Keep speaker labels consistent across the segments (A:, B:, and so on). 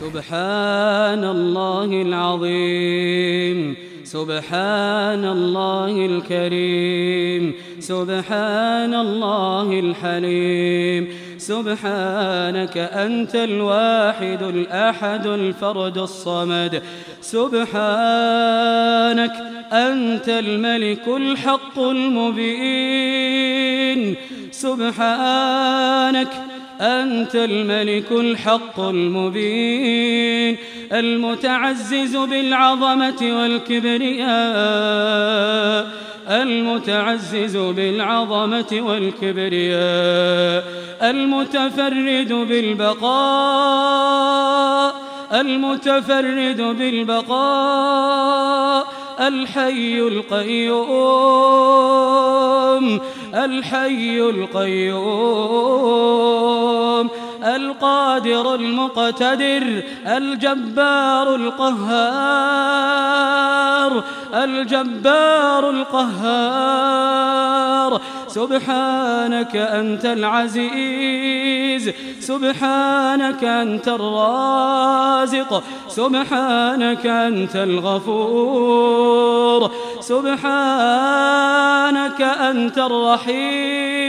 A: سبحان الله العظيم سبحان الله الكريم سبحان الله الحليم سبحانك أنت الواحد الأحد الفرد الصمد سبحانك أنت الملك الحق المبين سبحانك أنت الملك الحق المبين المتعزز بالعظمة والكبرياء المتعزز بالعظمة والكبرياء المتفرد بالبقاء المتفرد بالبقاء الحي القيوم الحي القيوم. القادر المقتدر الجبار القهار الجبار القهار. سبحانك أنت العزيز سبحانك أنت الرازق سبحانك أنت الغفور سبحانك أنت الرحيم.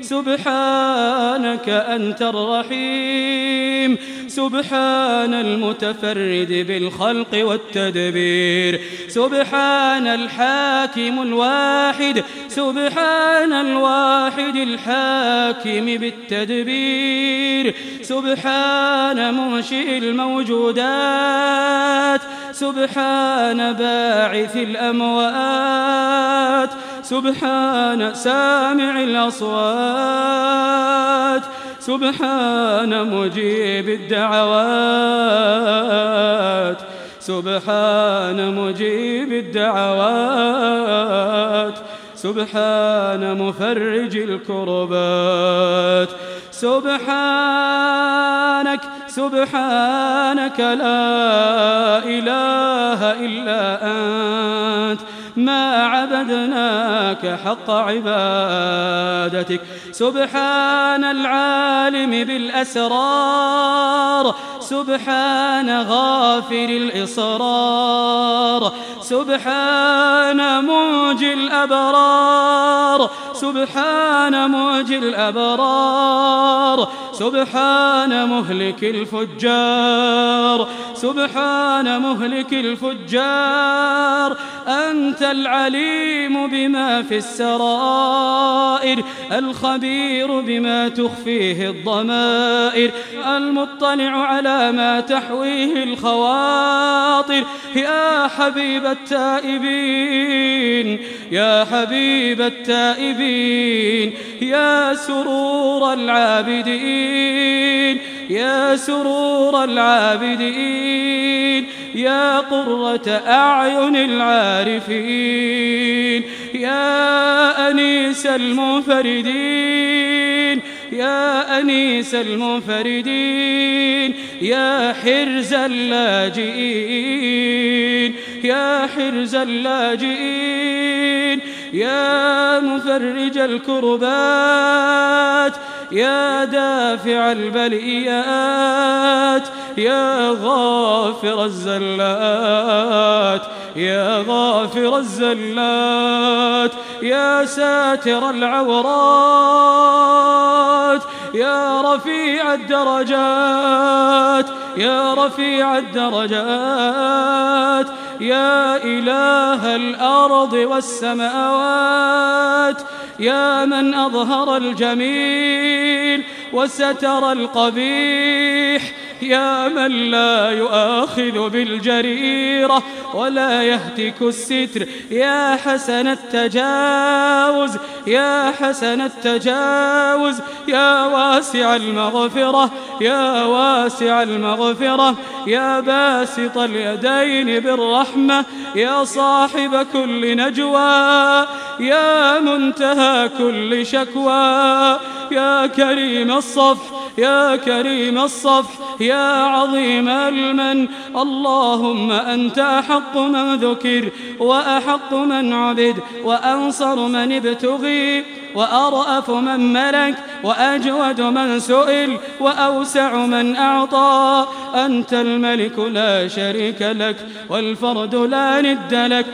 A: سبحانك أنت الرحيم. سبحان المتفرد بالخلق والتدبير. سبحان الحاكم الواحد. سبحان الواحد الحاكم بالتدبير. سبحان منشئ الموجودات. سبحان باعث الأموات. سبحان سامع الأصوات سبحان مجيب الدعوات سبحان مجيب الدعوات سبحان مفرج الكربات. سبحانك سبحانك لا إله إلا أنت ما عبدناك حق عبادتك. سبحان العالم بالأسرار. سبحان غافر الإصرار. سبحان موجي الأبرار. سبحان موجي الأبرار. سبحان مهلك الفجار سبحان مهلك الفجار أنت العليم بما في السرائر الخبير بما تخفيه الضمائر المطلع على ما تحويه الخواطر يا حبيب التائبين يا حبيب التائبين يا سرور العابدين. يا سرور العابدين يا قرة أعين العارفين يا أنيس المنفردين يا أنيس المنفردين يا حرز اللاجئين يا حرز اللاجئين يا مفرج الكربات يا دافع البليات يا غافر الزلات يا غافر الزلات يا ساتر العورات يا رفيع الدرجات يا رفيع الدرجات يا إله الأرض والسماوات يا من أظهر الجميل وستر القبيح يا من لا يؤاخذ بالجريرة ولا يهتك الستر. يا حسن التجاوز يا حسن التجاوز يا واسع المغفرة يا واسع المغفرة يا باسط اليدين بالرحمة يا صاحب كل نجوى يا منتهى كل شكوى يا كريم الصف يا كريم الصف الصف يا عظيم المن. اللهم أنت أحق من ذكر وأحق من عبد وأنصر من ابتغي وأرأف من ملك وأجود من سئل وأوسع من أعطى. أنت الملك لا شريك لك والفرد لا ند لك.